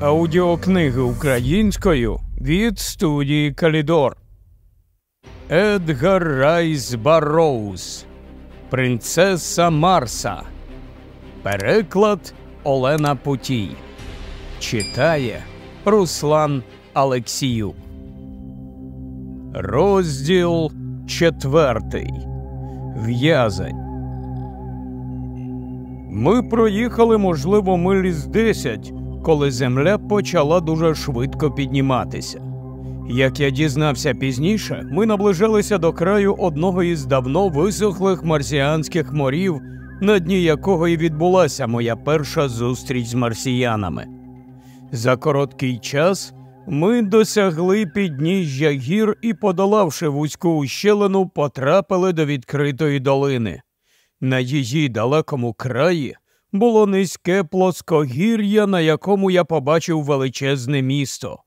Аудіокниги українською від студії Калідор. Едгар Райс Барроуз. Принцеса Марса. Переклад Олена Путій. Читає Руслан Алексіюк. Розділ четвертий. В'язень. Ми проїхали, можливо, милі з десять, коли земля почала дуже швидко підніматися. Як я дізнався пізніше, ми наближалися до краю одного із давно висохлих марсіанських морів, на дні якого і відбулася моя перша зустріч з марсіянами. За короткий час ми досягли підніжжя гір і, подолавши вузьку ущелину, потрапили до відкритої долини. На її далекому краї було низьке плоскогір'я, на якому я побачив величезне місто.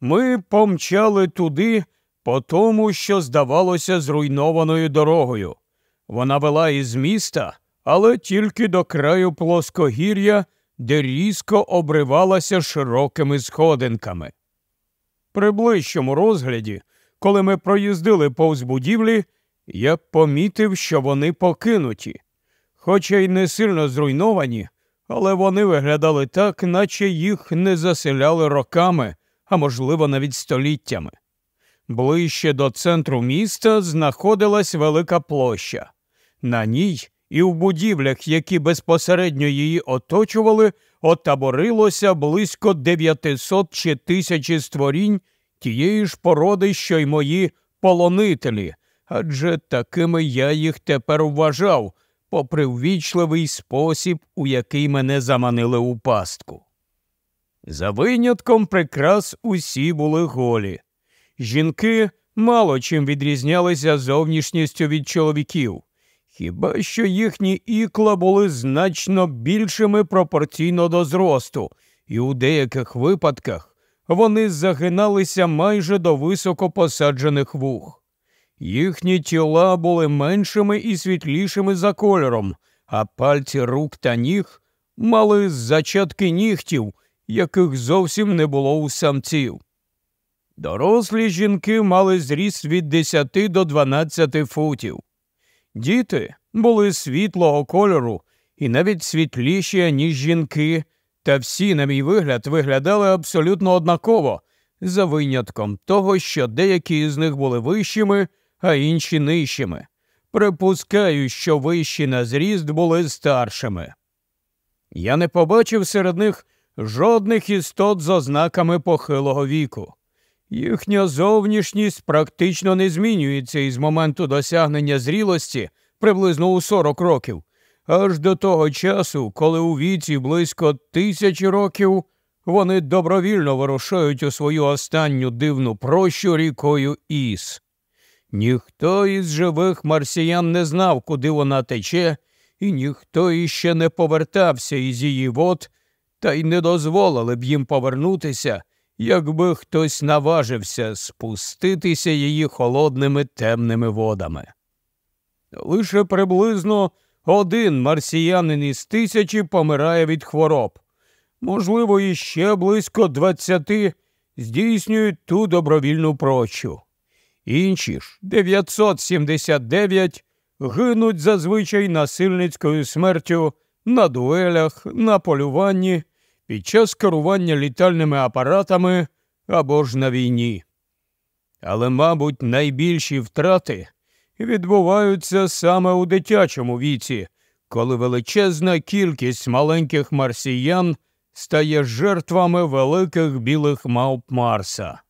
Ми помчали туди, по тому, що здавалося зруйнованою дорогою. Вона вела із міста, але тільки до краю плоскогір'я, де різко обривалася широкими сходинками. При ближчому розгляді, коли ми проїздили повз будівлі, я помітив, що вони покинуті, хоча й не сильно зруйновані, але вони виглядали так, наче їх не заселяли роками, а можливо, навіть століттями. Ближче до центру міста знаходилась велика площа. На ній і в будівлях, які безпосередньо її оточували, отаборилося близько 900 чи тисячі створінь тієї ж породи, що й мої полонителі, адже такими я їх тепер вважав, попри ввічливий спосіб, у який мене заманили у пастку. За винятком прикрас усі були голі. Жінки мало чим відрізнялися зовнішністю від чоловіків, хіба що їхні ікла були значно більшими пропорційно до зросту, і у деяких випадках вони загиналися майже до високо посаджених вух. Їхні тіла були меншими і світлішими за кольором, а пальці рук та ніг мали зачатки нігтів, яких зовсім не було у самців. Дорослі жінки мали зріст від 10 до 12 футів. Діти були світлого кольору і навіть світліші, ніж жінки, та всі, на мій вигляд, виглядали абсолютно однаково, за винятком того, що деякі з них були вищими, а інші нижчими. Припускаю, що вищі на зріст були старшими. Я не побачив серед них жодних істот з ознаками похилого віку. Їхня зовнішність практично не змінюється із моменту досягнення зрілості приблизно у 40 років, аж до того часу, коли у віці близько тисячі років вони добровільно вирушають у свою останню дивну прощу рікою Іс. Ніхто із живих марсіян не знав, куди вона тече, і ніхто іще не повертався із її вод, та й не дозволили б їм повернутися, якби хтось наважився спуститися її холодними темними водами. Лише приблизно один марсіянин із тисячі помирає від хвороб. Можливо, іще близько двадцяти здійснюють ту добровільну прощу. Інші ж 979 гинуть зазвичай насильницькою смертю на дуелях, на полюванні, під час керування літальними апаратами або ж на війні. Але, мабуть, найбільші втрати відбуваються саме у дитячому віці, коли величезна кількість маленьких марсіян стає жертвами великих білих мавп Марса.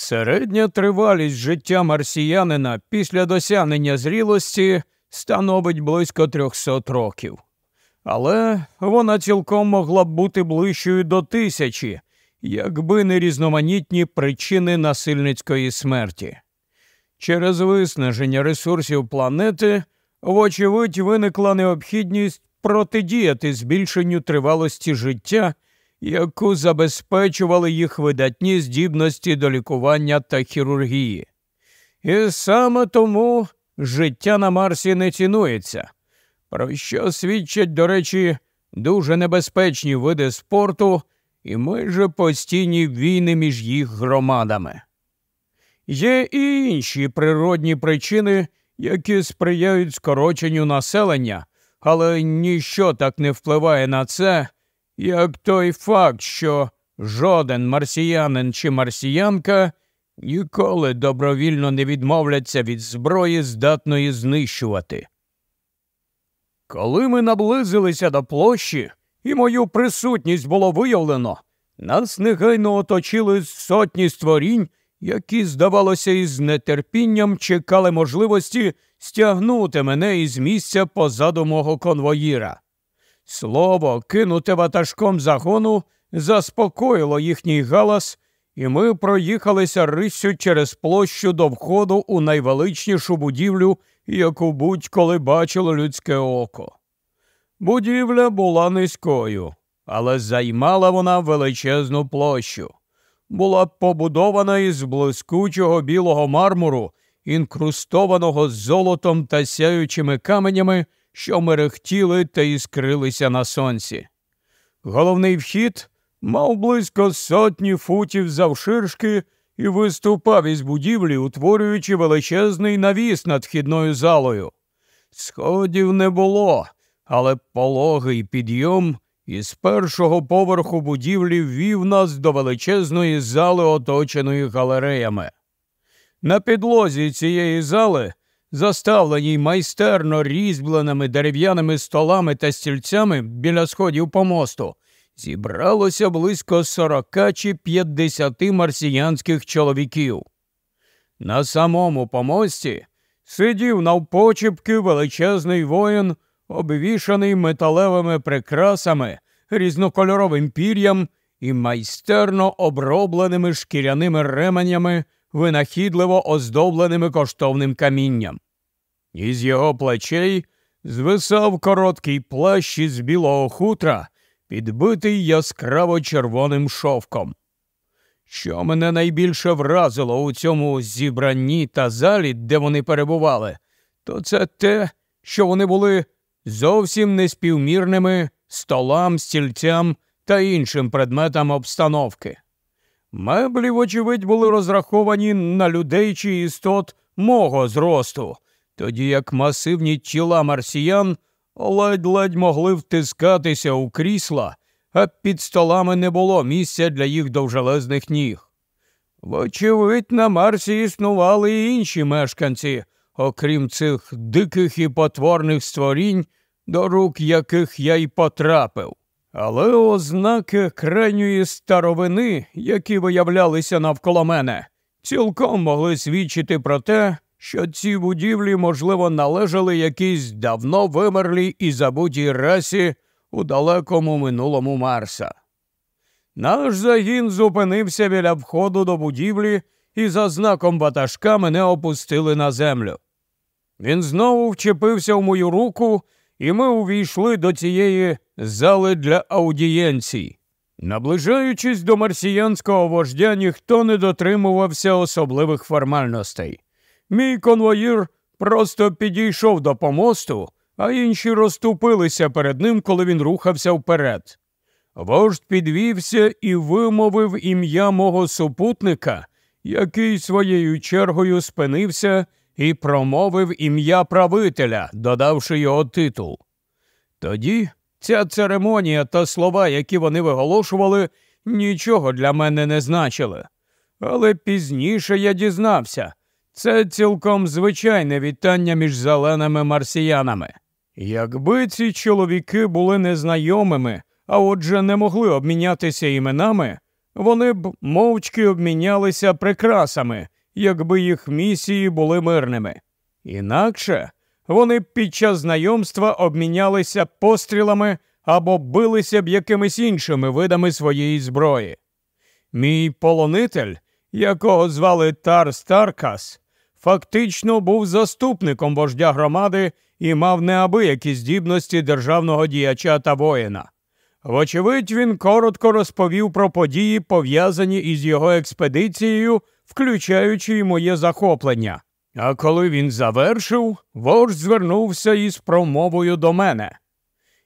Середня тривалість життя марсіянина після досягнення зрілості становить близько 300 років. Але вона цілком могла б бути ближчою до тисячі, якби не різноманітні причини насильницької смерті. Через виснаження ресурсів планети, вочевидь, виникла необхідність протидіяти збільшенню тривалості життя, яку забезпечували їх видатні здібності до лікування та хірургії. І саме тому життя на Марсі не цінується, про що свідчать, до речі, дуже небезпечні види спорту і майже постійні війни між їх громадами. Є і інші природні причини, які сприяють скороченню населення, але ніщо так не впливає на це, як той факт, що жоден марсіянин чи марсіянка ніколи добровільно не відмовляться від зброї, здатної знищувати. Коли ми наблизилися до площі і мою присутність було виявлено, нас негайно оточили сотні створінь, які, здавалося, із нетерпінням чекали можливості стягнути мене із місця позаду мого конвоїра. Слово, кинуте ватажком загону, заспокоїло їхній галас, і ми проїхалися риссю через площу до входу у найвеличнішу будівлю, яку будь-коли бачило людське око. Будівля була низькою, але займала вона величезну площу. Була побудована із блискучого білого мармуру, інкрустованого золотом та сяючими каменями, що мерехтіли та іскрилися на сонці. Головний вхід мав близько сотні футів завширшки і виступав із будівлі, утворюючи величезний навіс над вхідною залою. Сходів не було, але пологий підйом із першого поверху будівлі ввів нас до величезної зали, оточеної галереями. На підлозі цієї зали, заставленій майстерно різьбленими дерев'яними столами та стільцями біля сходів помосту, зібралося близько сорока чи п'ятдесяти марсіянських чоловіків. На самому помості сидів навпочепки величезний воїн, обвішаний металевими прикрасами, різнокольоровим пір'ям і майстерно обробленими шкіряними ременями, винахідливо оздобленими коштовним камінням. Із його плечей звисав короткий плащ із білого хутра, підбитий яскраво червоним шовком. Що мене найбільше вразило у цьому зібранні та залі, де вони перебували, то це те, що вони були зовсім неспівмірними столам, стільцям та іншим предметам обстановки. Меблі, вочевидь, були розраховані на людей чи істот мого зросту, тоді як масивні тіла марсіян ледь-ледь могли втискатися у крісла, а під столами не було місця для їх довжелезних ніг. Вочевидь, на Марсі існували й інші мешканці, окрім цих диких і потворних створінь, до рук яких я й потрапив. Але ознаки крайньої старовини, які виявлялися навколо мене, цілком могли свідчити про те, що ці будівлі, можливо, належали якійсь давно вимерлій і забутій расі у далекому минулому Марса. Наш загін зупинився біля входу до будівлі і за знаком ватажка мене опустили на землю. Він знову вчепився в мою руку, і ми увійшли до цієї зали для аудієнцій. Наближаючись до марсіянського вождя, ніхто не дотримувався особливих формальностей. Мій конвоїр просто підійшов до помосту, а інші розступилися перед ним, коли він рухався вперед. Вождь підвівся і вимовив ім'я мого супутника, який своєю чергою спинився і промовив ім'я правителя, додавши його титул. Тоді ця церемонія та слова, які вони виголошували, нічого для мене не значили. Але пізніше я дізнався це цілком звичайне вітання між зеленими марсіянами. Якби ці чоловіки були незнайомими, а отже не могли обмінятися іменами, вони б мовчки обмінялися прикрасами, якби їх місії були мирними. Інакше вони під час знайомства обмінялися пострілами або билися б якимись іншими видами своєї зброї. Мій полонитель, якого звали Тар Старкас, фактично був заступником вождя громади і мав неабиякі здібності державного діяча та воїна. Вочевидь, він коротко розповів про події, пов'язані із його експедицією, включаючи й моє захоплення. А коли він завершив, вождь звернувся із промовою до мене.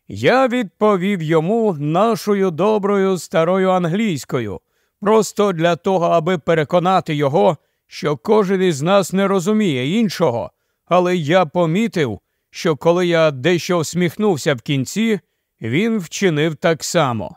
Я відповів йому нашою доброю старою англійською, просто для того, аби переконати його, що кожен із нас не розуміє іншого, але я помітив, що коли я дещо всміхнувся в кінці, він вчинив так само.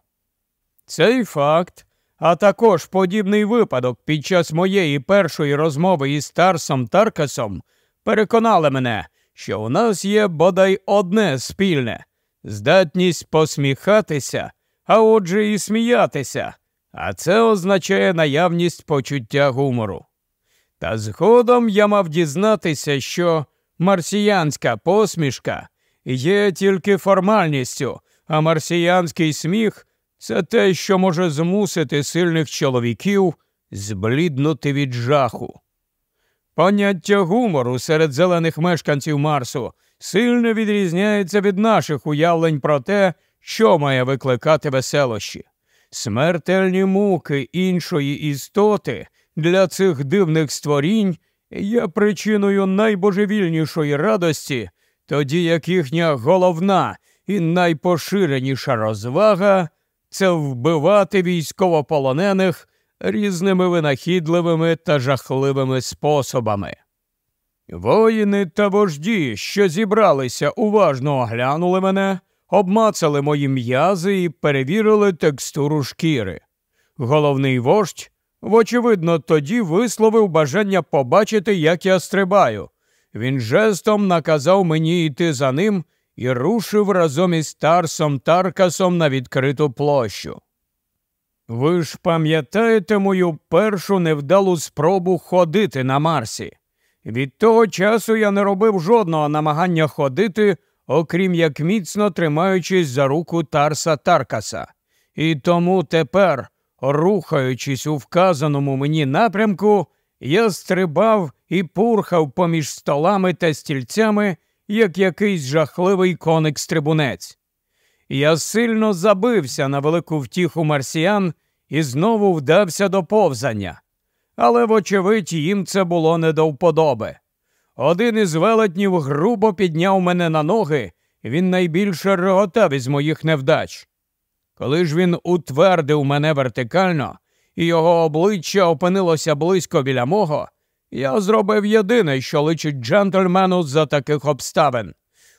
Цей факт, а також подібний випадок під час моєї першої розмови із Тарсом Таркасом переконали мене, що у нас є бодай одне спільне здатність посміхатися, а отже, і сміятися, а це означає наявність почуття гумору. Та згодом я мав дізнатися, що марсіянська посмішка є тільки формальністю, а марсіянський сміх це те, що може змусити сильних чоловіків збліднути від жаху. Поняття гумору серед зелених мешканців Марсу сильно відрізняється від наших уявлень про те, що має викликати веселощі. Смертельні муки іншої істоти для цих дивних створінь є причиною найбожевільнішої радості, тоді як їхня головна і найпоширеніша розвага це вбивати військовополонених різними винахідливими та жахливими способами. Воїни та вожді, що зібралися, уважно оглянули мене, обмацали мої м'язи і перевірили текстуру шкіри. Головний вождь, вочевидно, тоді висловив бажання побачити, як я стрибаю. Він жестом наказав мені йти за ним і рушив разом із Тарсом Таркасом на відкриту площу. Ви ж пам'ятаєте мою першу невдалу спробу ходити на Марсі? Від того часу я не робив жодного намагання ходити, окрім як міцно тримаючись за руку Тарса Таркаса. І тому тепер, рухаючись у вказаному мені напрямку, я стрибав і пурхав поміж столами та стільцями, як якийсь жахливий коник стрибунець. Я сильно забився на велику втіху марсіян і знову вдався до повзання. Але, вочевидь, їм це було не до вподоби. Один із велетнів грубо підняв мене на ноги, він найбільше реготав із моїх невдач. Коли ж він утвердив мене вертикально, і його обличчя опинилося близько біля мого, я зробив єдине, що личить джентльмену за таких обставин.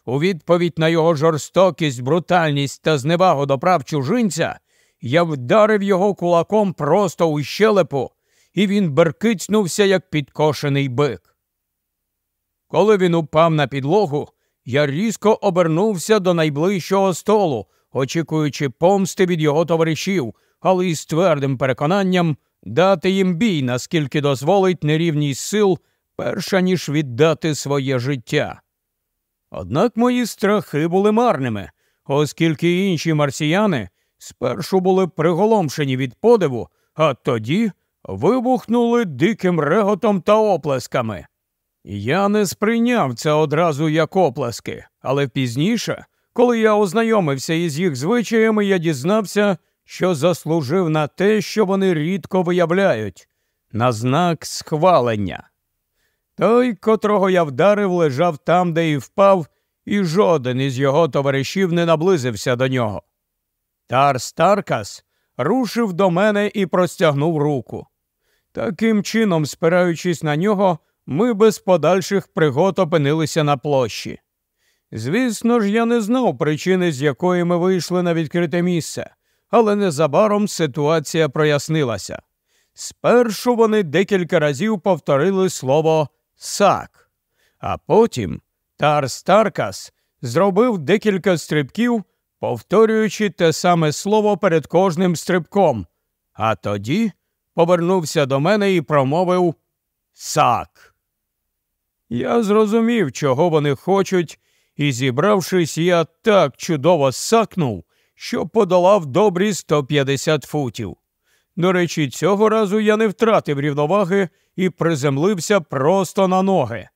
У відповідь на його жорстокість, брутальність та зневагу до прав чужинця, я вдарив його кулаком просто у щелепу, і він беркицнувся, як підкошений бик. Коли він упав на підлогу, я різко обернувся до найближчого столу, очікуючи помсти від його товаришів, але із твердим переконанням дати їм бій, наскільки дозволить нерівність сил, перша ніж віддати своє життя. Однак мої страхи були марними, оскільки інші марсіяни спершу були приголомшені від подиву, а тоді вибухнули диким реготом та оплесками. Я не сприйняв це одразу як оплески, але пізніше, коли я ознайомився із їх звичаями, я дізнався, що заслужив на те, що вони рідко виявляють, на знак схвалення. Той, котрого я вдарив, лежав там, де і впав, і жоден із його товаришів не наблизився до нього. Тарс Таркас рушив до мене і простягнув руку. Таким чином, спираючись на нього, ми без подальших пригод опинилися на площі. Звісно ж, я не знав причини, з якої ми вийшли на відкрите місце, але незабаром ситуація прояснилася. Спершу вони декілька разів повторили слово сак, а потім Тарс Таркас зробив декілька стрибків, повторюючи те саме слово перед кожним стрибком, а тоді повернувся до мене і промовив Сак. Я зрозумів, чого вони хочуть, і, зібравшись, я так чудово сакнув, що подолав добрі 150 футів. До речі, цього разу я не втратив рівноваги і приземлився просто на ноги.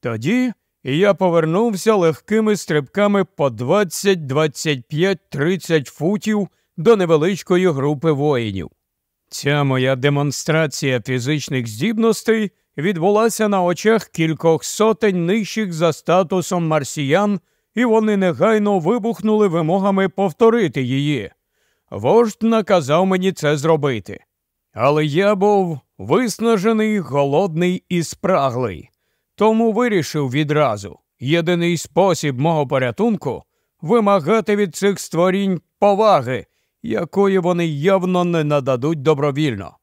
Тоді я повернувся легкими стрибками по 20, 25, 30 футів до невеличкої групи воїнів. Ця моя демонстрація фізичних здібностей відбулася на очах кількох сотень нижчих за статусом марсіян, і вони негайно вибухнули вимогами повторити її. Вождь наказав мені це зробити. Але я був виснажений, голодний і спраглий, тому вирішив відразу єдиний спосіб мого порятунку вимагати від цих створінь поваги, якої вони явно не нададуть добровільно.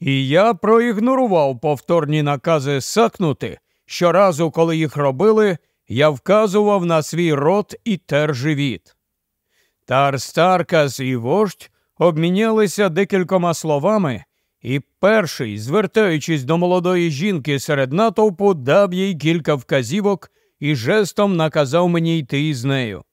І я проігнорував повторні накази сакнути. Щоразу, коли їх робили, я вказував на свій рот і тер живіт. Тарстаркас і вождь обмінялися декількома словами, і перший, звертаючись до молодої жінки серед натовпу, дав їй кілька вказівок і жестом наказав мені йти із нею.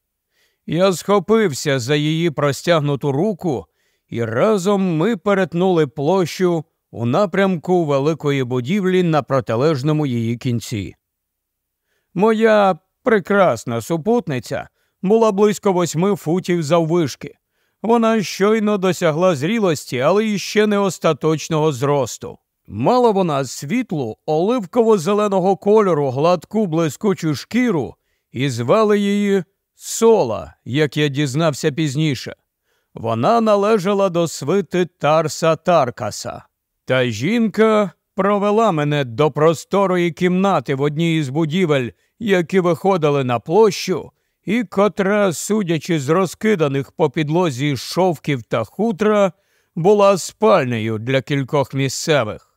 Я схопився за її простягнуту руку, і разом ми перетнули площу у напрямку великої будівлі на протилежному її кінці. Моя прекрасна супутниця була близько восьми футів заввишки. Вона щойно досягла зрілості, але іще не остаточного зросту. Мала вона світлу, оливково-зеленого кольору гладку блискучу шкіру і звали її Сола, як я дізнався пізніше. Вона належала до свити Тарса Таркаса. Та жінка провела мене до просторої кімнати в одній із будівель, які виходили на площу, і котра, судячи з розкиданих по підлозі шовків та хутра, була спальнею для кількох місцевих.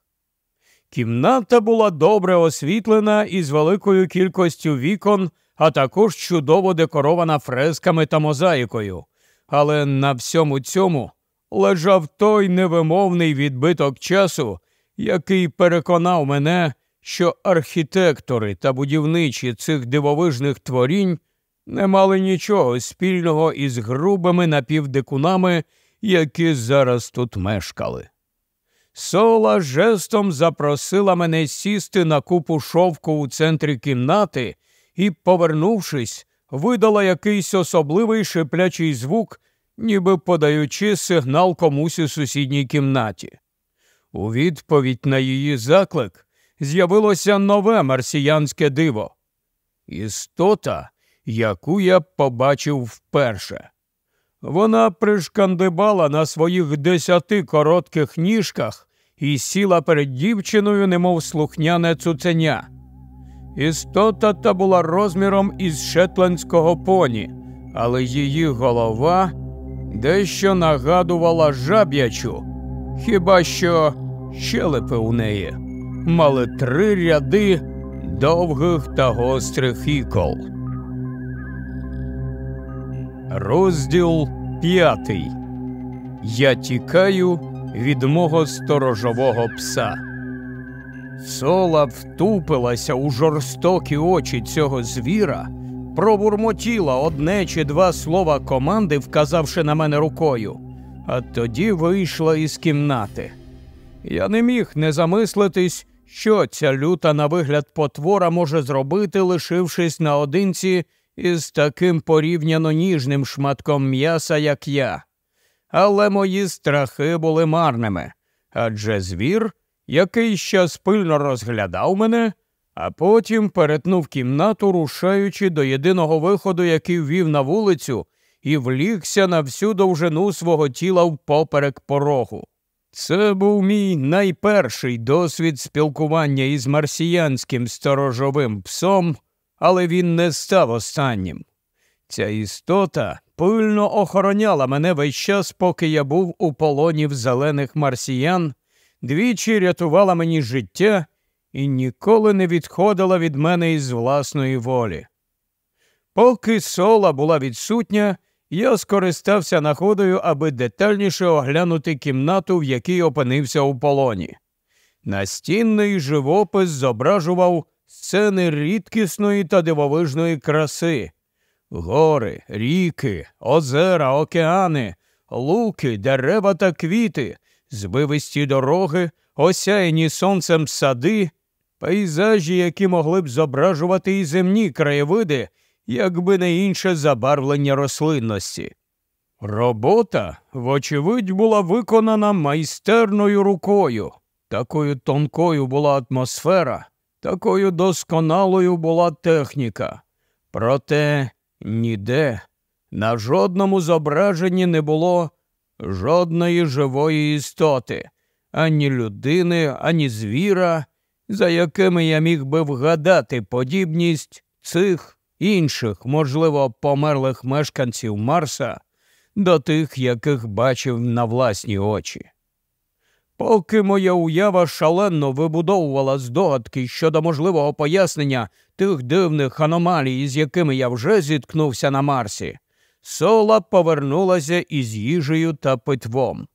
Кімната була добре освітлена із великою кількістю вікон, а також чудово декорована фресками та мозаїкою. Але на всьому цьому лежав той невимовний відбиток часу, який переконав мене, що архітектори та будівничі цих дивовижних творінь не мали нічого спільного із грубими напівдикунами, які зараз тут мешкали. Сола жестом запросила мене сісти на купу шовку у центрі кімнати і, повернувшись, видала якийсь особливий шиплячий звук, ніби подаючи сигнал комусь у сусідній кімнаті. У відповідь на її заклик з'явилося нове марсіянське диво істота, яку я побачив вперше. Вона пришкандибала на своїх десяти коротких ніжках і сіла перед дівчиною, немов слухняне цуценя. Істота та була розміром із шетландського поні, але її голова дещо нагадувала жаб'ячу, хіба що щелепи у неї мали три ряди довгих та гострих ікол. Розділ п'ятий. Я тікаю від мого сторожового пса. Сола втупилася у жорстокі очі цього звіра, пробурмотіла одне чи два слова команди, вказавши на мене рукою, а тоді вийшла із кімнати. Я не міг не замислитись, що ця люта на вигляд потвора може зробити, лишившись наодинці із таким порівняно ніжним шматком м'яса, як я. Але мої страхи були марними, адже звір, який ще спильно розглядав мене, а потім перетнув кімнату, рушаючи до єдиного виходу, який ввів на вулицю, і влігся на всю довжину свого тіла впоперек порогу. Це був мій найперший досвід спілкування із марсіянським сторожовим псом, але він не став останнім. Ця істота пильно охороняла мене весь час, поки я був у полоні в зелених марсіян, двічі рятувала мені життя і ніколи не відходила від мене із власної волі. Поки сола була відсутня, я скористався находою, аби детальніше оглянути кімнату, в якій опинився у полоні. Настінний живопис зображував сцени рідкісної та дивовижної краси, гори, ріки, озера, океани, луки, дерева та квіти, збивисті дороги, осяяні сонцем сади, пейзажі, які могли б зображувати і земні краєвиди якби не інше забарвлення рослинності. Робота, вочевидь, була виконана майстерною рукою, такою тонкою була атмосфера, такою досконалою була техніка. Проте Ніде, на жодному зображенні не було жодної живої істоти, ані людини, ані звіра, за якими я міг би вгадати подібність цих інших, можливо, померлих мешканців Марса до тих, яких бачив на власні очі. Поки моя уява шалено вибудовувала здогадки щодо можливого пояснення тих дивних аномалій, з якими я вже зіткнувся на Марсі, сола повернулася із їжею та питвом.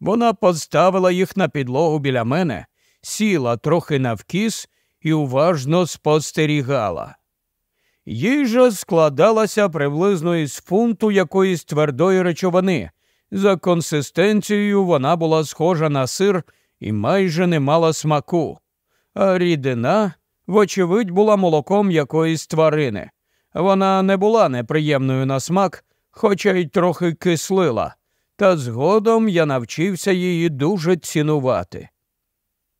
Вона поставила їх на підлогу біля мене, сіла трохи навкіс і уважно спостерігала. Їжа складалася приблизно із фунту якоїсь твердої речовини. За консистенцією вона була схожа на сир і майже не мала смаку, а рідина, вочевидь, була молоком якоїсь тварини. Вона не була неприємною на смак, хоча й трохи кислила, та згодом я навчився її дуже цінувати.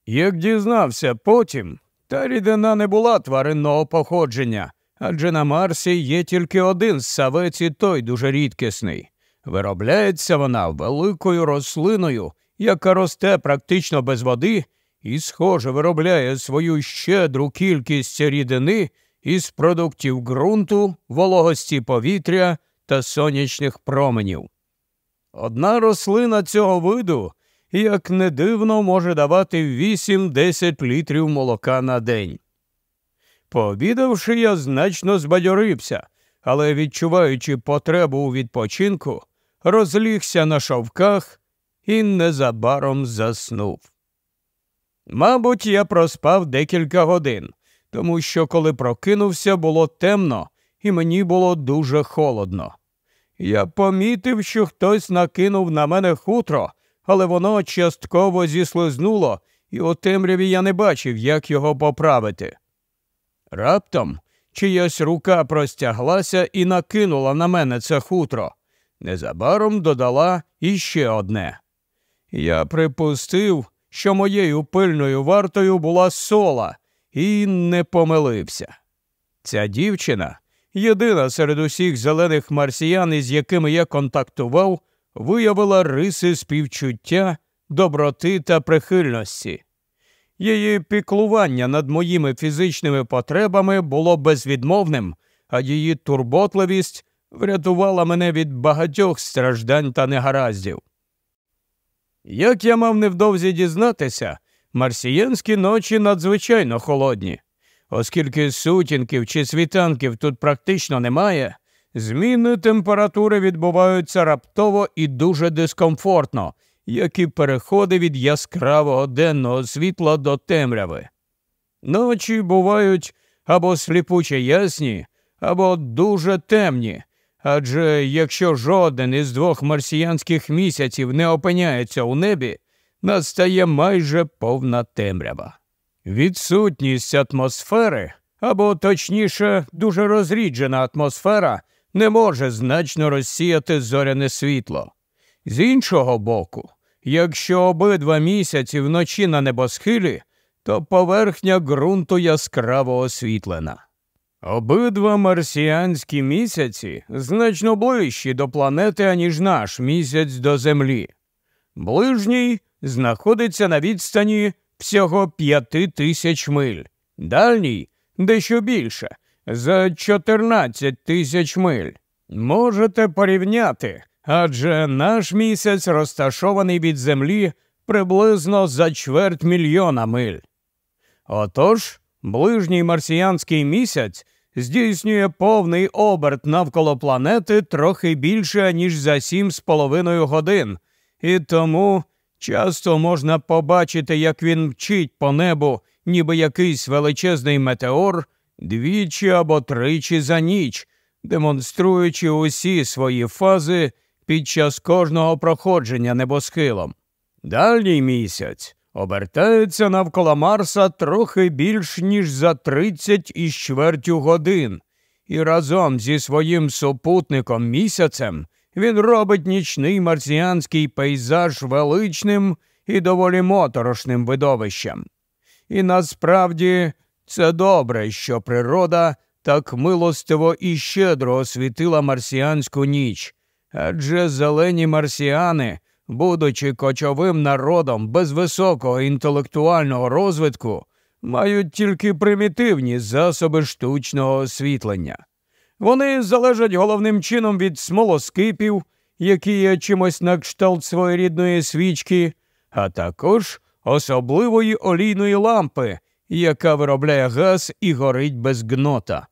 Як дізнався потім, та рідина не була тваринного походження, адже на Марсі є тільки один савець і той дуже рідкісний. Виробляється вона великою рослиною, яка росте практично без води, і, схоже, виробляє свою щедру кількість рідини із продуктів ґрунту, вологості повітря та сонячних променів. Одна рослина цього виду, як не дивно, може давати 8-10 літрів молока на день. Пообідавши, я значно збадьорився, але відчуваючи потребу у відпочинку, розлігся на шовках і незабаром заснув. Мабуть, я проспав декілька годин, тому що, коли прокинувся, було темно і мені було дуже холодно. Я помітив, що хтось накинув на мене хутро, але воно частково зіслизнуло, і у темряві я не бачив, як його поправити. Раптом чиясь рука простяглася і накинула на мене це хутро. Незабаром додала іще одне. Я припустив, що моєю пильною вартою була сола, і не помилився. Ця дівчина, єдина серед усіх зелених марсіян, із якими я контактував, виявила риси співчуття, доброти та прихильності. Її піклування над моїми фізичними потребами було безвідмовним, а її турботливість врятувала мене від багатьох страждань та негараздів. Як я мав невдовзі дізнатися, марсіянські ночі надзвичайно холодні, оскільки сутінків чи світанків тут практично немає, зміни температури відбуваються раптово і дуже дискомфортно, як і переходи від яскравого денного світла до темряви. Ночі бувають або сліпуче ясні, або дуже темні, Адже якщо жоден із двох марсіянських місяців не опиняється у небі, настає майже повна темрява. Відсутність атмосфери, або точніше, дуже розріджена атмосфера, не може значно розсіяти зоряне світло. З іншого боку, якщо обидва місяці вночі на небосхилі, то поверхня ґрунту яскраво освітлена. Обидва марсіанські місяці значно ближчі до планети, аніж наш місяць до Землі. Ближній знаходиться на відстані всього п'яти тисяч миль, дальній дещо більше за 14 тисяч миль. Можете порівняти, адже наш місяць розташований від Землі приблизно за чверть мільйона миль. Отож, ближній марсіянський місяць здійснює повний оберт навколо планети трохи більше, ніж за сім з половиною годин, і тому часто можна побачити, як він мчить по небу, ніби якийсь величезний метеор, двічі або тричі за ніч, демонструючи усі свої фази під час кожного проходження небосхилом. Дальній місяць обертається навколо Марса трохи більш ніж за 30 із чвертю годин, і разом зі своїм супутником місяцем він робить нічний марсіанський пейзаж величним і доволі моторошним видовищем. І насправді це добре, що природа так милостиво і щедро освітила марсіанську ніч, адже зелені марсіани, будучи кочовим народом без високого інтелектуального розвитку, мають тільки примітивні засоби штучного освітлення. Вони залежать головним чином від смолоскипів, які є чимось на кшталт своєрідної свічки, а також особливої олійної лампи, яка виробляє газ і горить без гнота.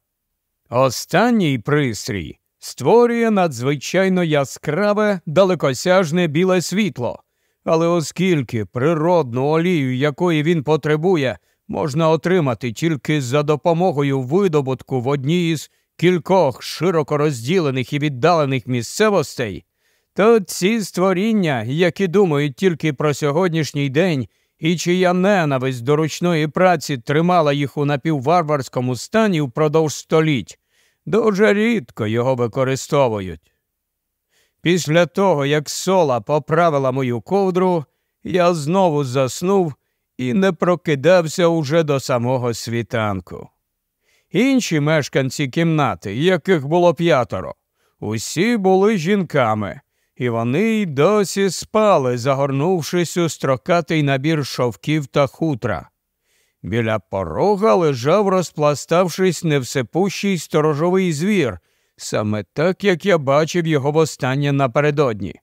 Останній пристрій створює надзвичайно яскраве далекосяжне біле світло, але оскільки природну олію, якої він потребує, можна отримати тільки за допомогою видобутку в одній із кількох широко розділених і віддалених місцевостей, то ці створіння, які думають тільки про сьогоднішній день і чия ненависть до ручної праці тримала їх у напівварварському стані впродовж століть, дуже рідко його використовують. Після того, як сола поправила мою ковдру, я знову заснув і не прокидався уже до самого світанку. Інші мешканці кімнати, яких було п'ятеро, усі були жінками, і вони й досі спали, загорнувшись у строкатий набір шовків та хутра. Біля порога лежав, розпластавшись невсепущий сторожовий звір, саме так, як я бачив його востаннє напередодні.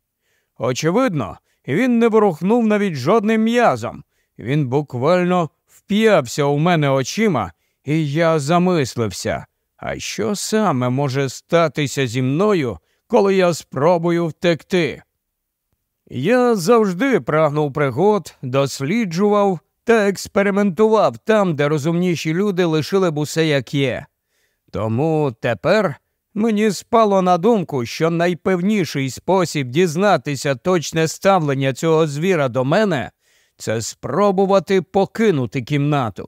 Очевидно, він не ворухнув навіть жодним м'язом. Він буквально вп'явся у мене очима, і я замислився, а що саме може статися зі мною, коли я спробую втекти? Я завжди прагнув пригод, досліджував та експериментував там, де розумніші люди лишили б усе як є. Тому тепер мені спало на думку, що найпевніший спосіб дізнатися точне ставлення цього звіра до мене це спробувати покинути кімнату.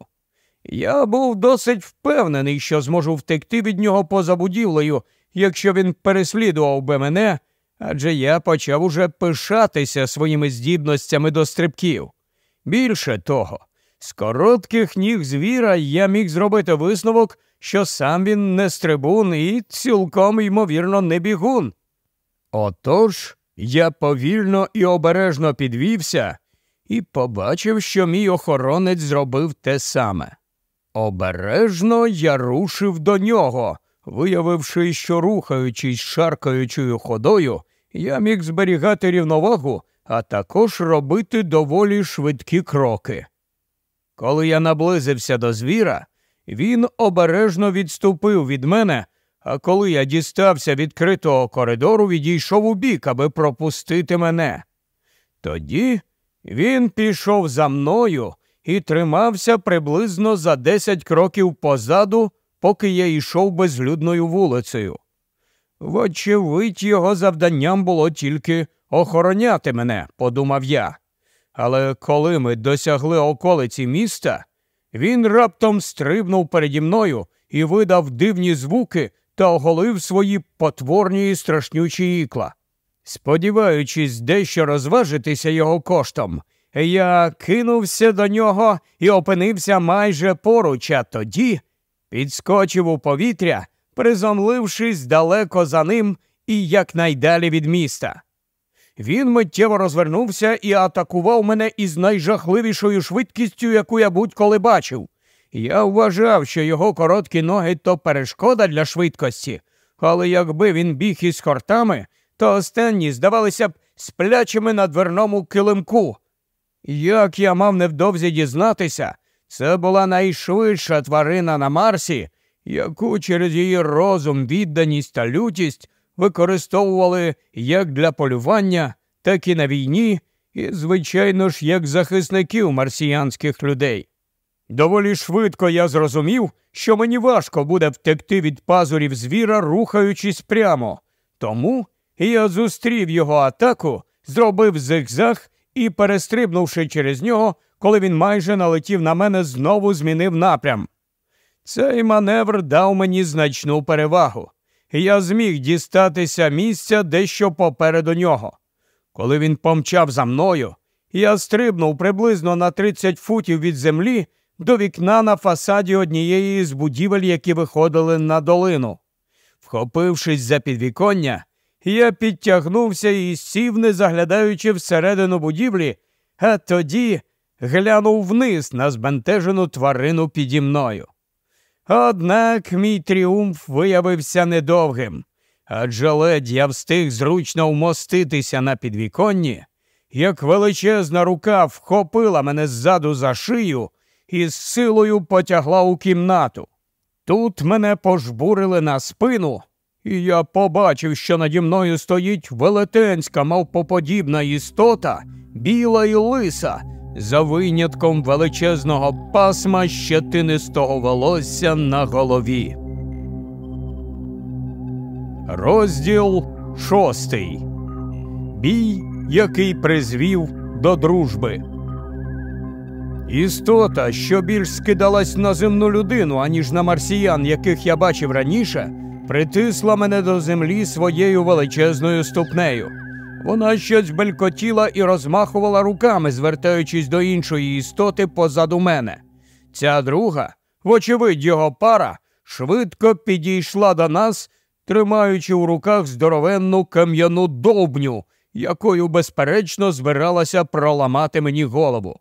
Я був досить впевнений, що зможу втекти від нього поза будівлею, якщо він переслідував би мене, адже я почав уже пишатися своїми здібностями до стрибків. Більше того, з коротких ніг звіра я міг зробити висновок, що сам він не стрибун і цілком ймовірно не бігун. Отож я повільно і обережно підвівся і побачив, що мій охоронець зробив те саме. Обережно я рушив до нього, виявивши, що рухаючись шаркаючою ходою, я міг зберігати рівновагу, а також робити доволі швидкі кроки. Коли я наблизився до звіра, він обережно відступив від мене, а коли я дістався відкритого коридору, відійшов у бік, аби пропустити мене. Тоді він пішов за мною і тримався приблизно за десять кроків позаду, поки я йшов безлюдною вулицею. Вочевидь, його завданням було тільки охороняти мене, подумав я. Але коли ми досягли околиці міста, він раптом стрибнув переді мною і видав дивні звуки та оголив свої потворні і страшнючі ікла. Сподіваючись дещо розважитися його коштом, я кинувся до нього і опинився майже поруч, а тоді підскочив у повітря, призомлившись далеко за ним і якнайдалі від міста. Він миттєво розвернувся і атакував мене із найжахливішою швидкістю, яку я будь-коли бачив. Я вважав, що його короткі ноги то перешкода для швидкості, але якби він біг із хортами, то останні здавалися б сплячими на дверному килимку. Як я мав невдовзі дізнатися, це була найшвидша тварина на Марсі, яку через її розум, відданість та лютість використовували як для полювання, так і на війні, і, звичайно ж, як захисників марсіянських людей. Доволі швидко я зрозумів, що мені важко буде втекти від пазурів звіра, рухаючись прямо. Тому я зустрів його атаку, зробив зигзаг і, перестрибнувши через нього, коли він майже налетів на мене, знову змінив напрям. Цей маневр дав мені значну перевагу. Я зміг дістатися місця дещо попереду нього. Коли він помчав за мною, я стрибнув приблизно на 30 футів від землі, до вікна на фасаді однієї з будівель, які виходили на долину. Вхопившись за підвіконня, я підтягнувся і сів, не заглядаючи всередину будівлі, а тоді глянув вниз на збентежену тварину піді мною. Однак мій тріумф виявився недовгим, адже ледь я встиг зручно вмоститися на підвіконні, як величезна рука вхопила мене ззаду за шию і з силою потягла у кімнату. Тут мене пожбурили на спину, і я побачив, що наді мною стоїть велетенська, мавпоподібна істота, біла і лиса, за винятком величезного пасма щетинистого волосся на голові. Розділ шостий. Бій, який призвів до дружби. Істота, що більш скидалась на земну людину, аніж на марсіян, яких я бачив раніше, притисла мене до землі своєю величезною ступнею. Вона щось белькотіла і розмахувала руками, звертаючись до іншої істоти позаду мене. Ця друга, вочевидь, його пара, швидко підійшла до нас, тримаючи у руках здоровенну кам'яну довбню, якою, безперечно, збиралася проламати мені голову.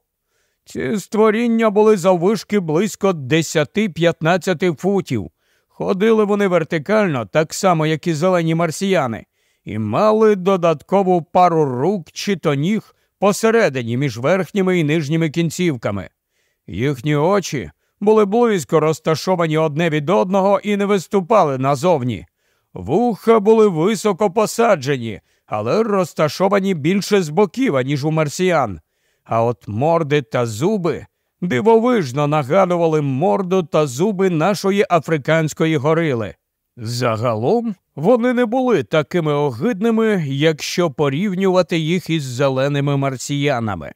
Ці створіння були заввишки близько 10-15 футів. Ходили вони вертикально, так само, як і зелені марсіяни, і мали додаткову пару рук чи то ніг посередині між верхніми і нижніми кінцівками. Їхні очі були близько розташовані одне від одного і не виступали назовні. Вуха були високо посаджені, але розташовані більше з боків, аніж у марсіян. А от морди та зуби дивовижно нагадували морду та зуби нашої африканської горили. Загалом вони не були такими огидними, якщо порівнювати їх із зеленими марсіянами.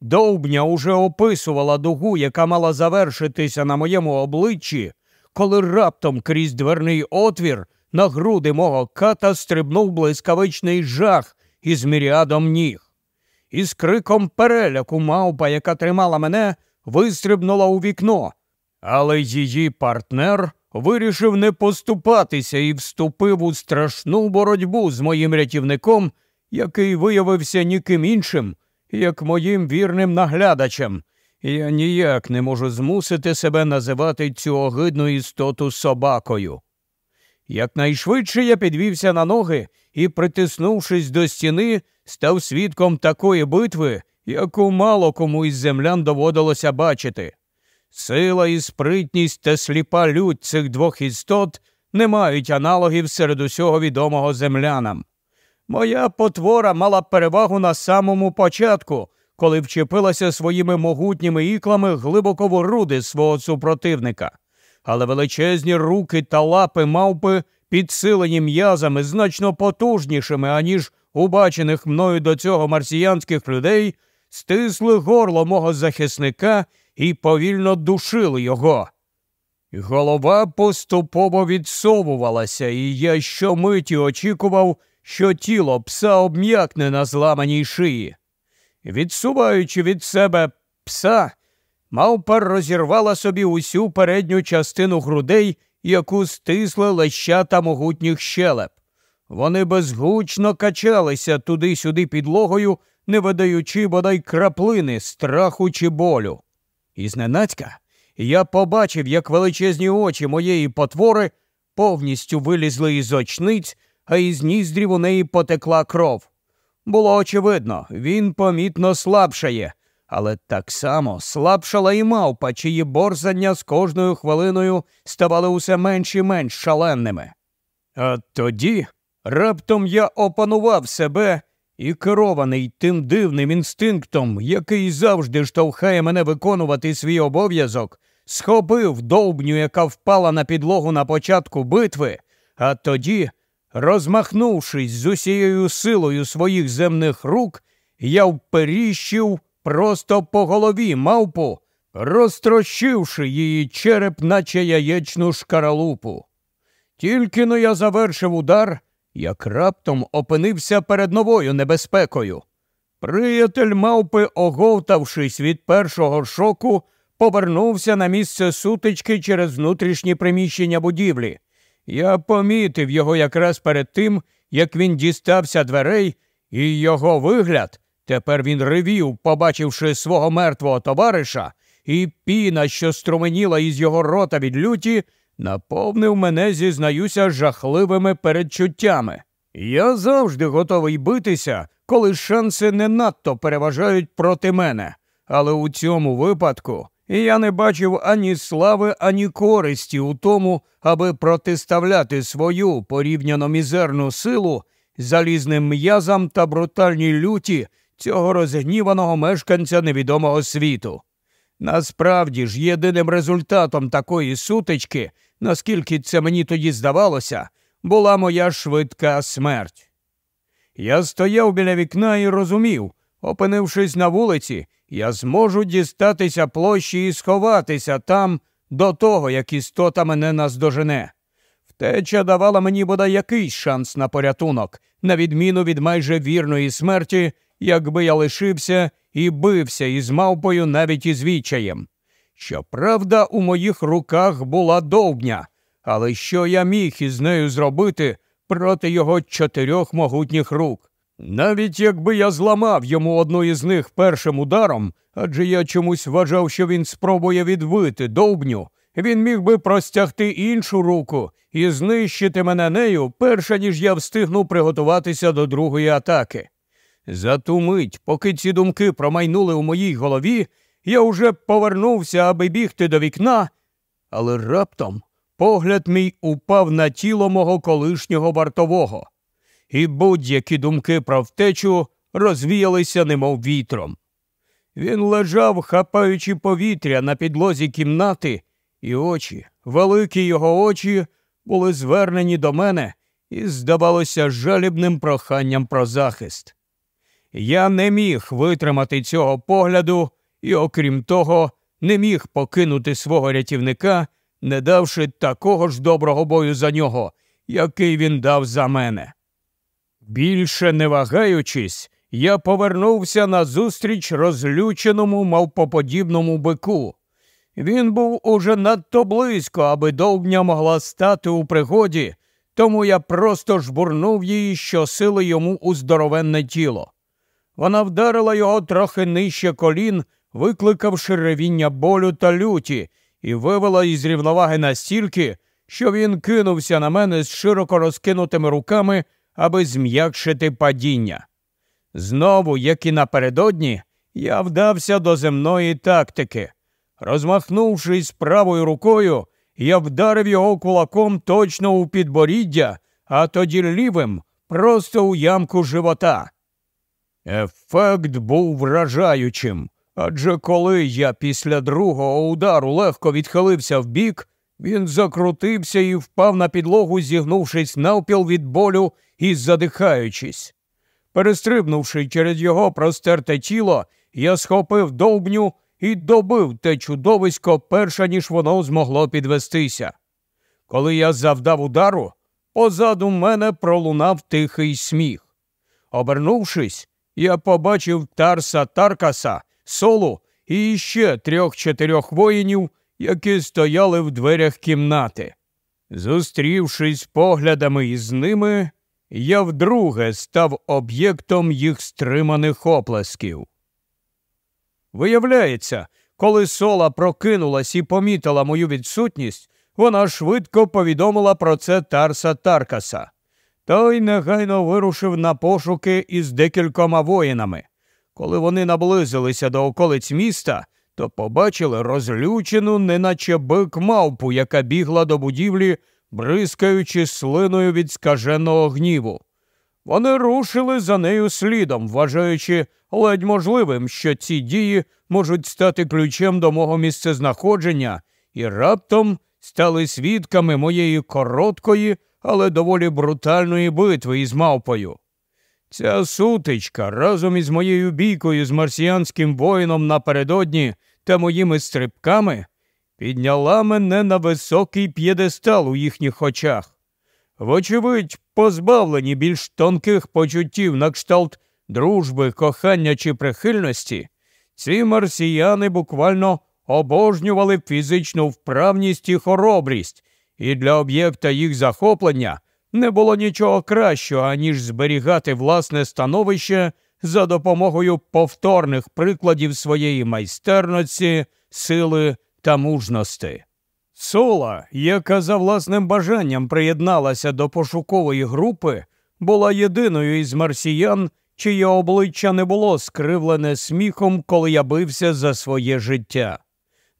Довбня уже описувала дугу, яка мала завершитися на моєму обличчі, коли раптом крізь дверний отвір на груди мого ката стрибнув блискавичний жах із міріадом ніг. Із криком переляку мавпа, яка тримала мене, вистрибнула у вікно, але її партнер вирішив не поступатися і вступив у страшну боротьбу з моїм рятівником, який виявився ніким іншим, як моїм вірним наглядачем. Я ніяк не можу змусити себе називати цю огидну істоту собакою. Якнайшвидше я підвівся на ноги і, притиснувшись до стіни, став свідком такої битви, яку мало кому із землян доводилося бачити. Сила і спритність та сліпа лють цих двох істот не мають аналогів серед усього відомого землянам. Моя потвора мала перевагу на самому початку, коли вчепилася своїми могутніми іклами глибоко в груди свого супротивника але величезні руки та лапи мавпи, підсилені м'язами значно потужнішими, аніж убачених мною до цього марсіянських людей, стисли горло мого захисника і повільно душили його. Голова поступово відсовувалася, і я щомиті очікував, що тіло пса обм'якне на зламаній шиї. Відсуваючи від себе пса, Мавпа розірвала собі усю передню частину грудей, яку стисли лещата могутніх щелеп. Вони безгучно качалися туди-сюди підлогою, не видаючи бодай краплини страху чи болю. І зненацька я побачив, як величезні очі моєї потвори повністю вилізли із очниць, а із ніздрів у неї потекла кров. Було очевидно, він помітно слабшає, але так само слабшала і мавпа, чиї борзання з кожною хвилиною ставали усе менш і менш шаленними. А тоді раптом я опанував себе і, керований тим дивним інстинктом, який завжди штовхає мене виконувати свій обов'язок, схопив довбню, яка впала на підлогу на початку битви, а тоді, розмахнувшись з усією силою своїх земних рук, я вперіщив просто по голові мавпу, розтрощивши її череп, наче яєчну шкаралупу. Тільки но я завершив удар, як раптом опинився перед новою небезпекою. Приятель мавпи, оговтавшись від першого шоку, повернувся на місце сутички через внутрішні приміщення будівлі. Я помітив його якраз перед тим, як він дістався дверей, і його вигляд тепер він ревів, побачивши свого мертвого товариша, і піна, що струменіла із його рота від люті, наповнив мене, зізнаюся, жахливими передчуттями. Я завжди готовий битися, коли шанси не надто переважають проти мене, але у цьому випадку я не бачив ані слави, ані користі у тому, аби протиставляти свою порівняно мізерну силу залізним м'язам та брутальній люті цього розгніваного мешканця невідомого світу. Насправді ж, єдиним результатом такої сутички, наскільки це мені тоді здавалося, була моя швидка смерть. Я стояв біля вікна і розумів, опинившись на вулиці, я зможу дістатися площі і сховатися там до того, як істота мене наздожене. Втеча давала мені бодай якийсь шанс на порятунок, на відміну від майже вірної смерті, якби я лишився і бився із мавпою навіть із відчаєм. Щоправда, у моїх руках була довбня, але що я міг із нею зробити проти його чотирьох могутніх рук? Навіть якби я зламав йому одну із них першим ударом, адже я чомусь вважав, що він спробує відвити довбню, він міг би простягти іншу руку і знищити мене нею, перше ніж я встигну приготуватися до другої атаки. За ту мить, поки ці думки промайнули у моїй голові, я уже повернувся, аби бігти до вікна, але раптом погляд мій упав на тіло мого колишнього вартового, і будь-які думки про втечу розвіялися, немов вітром. Він лежав, хапаючи повітря на підлозі кімнати, і очі, великі його очі, були звернені до мене і, здавалося, жалібним проханням про захист. Я не міг витримати цього погляду і, окрім того, не міг покинути свого рятівника, не давши такого ж доброго бою за нього, який він дав за мене. Більше не вагаючись, я повернувся назустріч розлюченому мавпоподібному бику. Він був уже надто близько, аби довбня могла стати у пригоді, тому я просто жбурнув її щосили йому у здоровенне тіло. Вона вдарила його трохи нижче колін, викликавши ревіння болю та люті, і вивела із рівноваги настільки, що він кинувся на мене з широко розкинутими руками, аби зм'якшити падіння. Знову, як і напередодні, я вдався до земної тактики. Розмахнувшись правою рукою, я вдарив його кулаком точно у підборіддя, а тоді лівим просто у ямку живота. Ефект був вражаючим, адже коли я після другого удару легко відхилився вбік, він закрутився і впав на підлогу, зігнувшись навпіл від болю і задихаючись. Перестрибнувши через його простерте тіло, я схопив довбню і добив те чудовисько перша, ніж воно змогло підвестися. Коли я завдав удару, позаду мене пролунав тихий сміх. Обернувшись, я побачив Тарса Таркаса, солу і ще трьох-чотирьох воїнів, які стояли в дверях кімнати. Зустрівшись поглядами із ними, я вдруге став об'єктом їх стриманих оплесків. Виявляється, коли сола прокинулась і помітила мою відсутність, вона швидко повідомила про це Тарса Таркаса. Той негайно вирушив на пошуки із декількома воїнами. Коли вони наблизилися до околиць міста, то побачили розлючену, неначе бик мавпу, яка бігла до будівлі, бризкаючи слиною від скаженого гніву. Вони рушили за нею слідом, вважаючи ледь можливим, що ці дії можуть стати ключем до мого місцезнаходження, і раптом стали свідками моєї короткої, але доволі брутальної битви із мавпою. Ця сутичка разом із моєю бійкою з марсіанським воїном напередодні та моїми стрибками підняла мене на високий п'єдестал у їхніх очах. Вочевидь, позбавлені більш тонких почуттів на кшталт дружби, кохання чи прихильності, ці марсіяни буквально обожнювали фізичну вправність і хоробрість, і для об'єкта їх захоплення не було нічого кращого, аніж зберігати власне становище за допомогою повторних прикладів своєї майстерності, сили та мужності. Сола, яка за власним бажанням приєдналася до пошукової групи, була єдиною із марсіян, чиє обличчя не було скривлене сміхом, коли я бився за своє життя.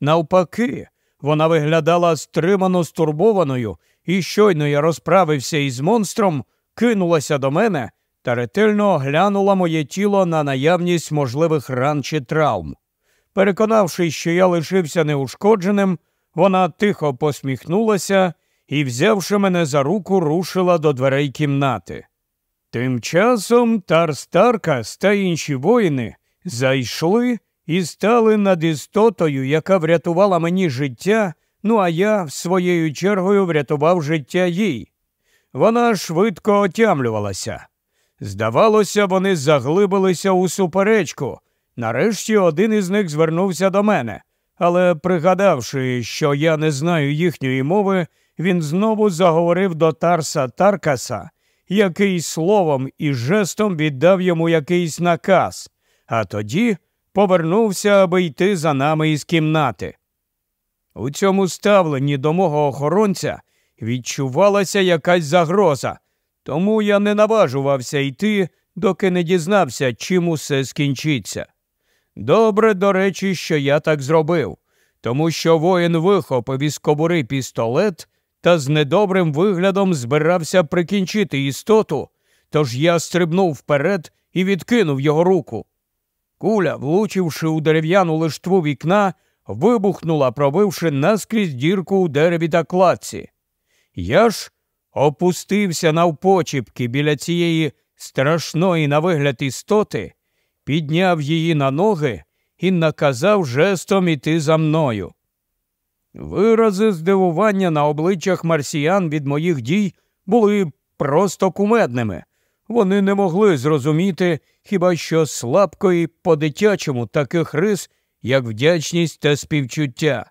Навпаки, вона виглядала стримано стурбованою, і щойно я розправився із монстром, кинулася до мене та ретельно оглянула моє тіло на наявність можливих ран чи травм. Переконавшись, що я лишився неушкодженим, вона тихо посміхнулася і, взявши мене за руку, рушила до дверей кімнати. Тим часом Тарс Таркас та інші воїни зайшли і стали над істотою, яка врятувала мені життя, ну а я, своєю чергою, врятував життя їй. Вона швидко отямлювалася. Здавалося, вони заглибилися у суперечку. Нарешті один із них звернувся до мене, але, пригадавши, що я не знаю їхньої мови, він знову заговорив до Тарса Таркаса, який словом і жестом віддав йому якийсь наказ, а тоді повернувся, аби йти за нами із кімнати. У цьому ставленні до мого охоронця відчувалася якась загроза, тому я не наважувався йти, доки не дізнався, чим усе скінчиться. Добре, до речі, що я так зробив, тому що воїн вихопив із кобури пістолет та з недобрим виглядом збирався прикінчити істоту, тож я стрибнув вперед і відкинув його руку. Куля, влучивши у дерев'яну лиштву вікна, вибухнула, пробивши наскрізь дірку у дереві та кладці. Я ж опустився навпочіпки біля цієї страшної на вигляд істоти, підняв її на ноги і наказав жестом іти за мною. Вирази здивування на обличчях марсіян від моїх дій були просто кумедними. Вони не могли зрозуміти хіба що слабкої по-дитячому таких рис, як вдячність та співчуття.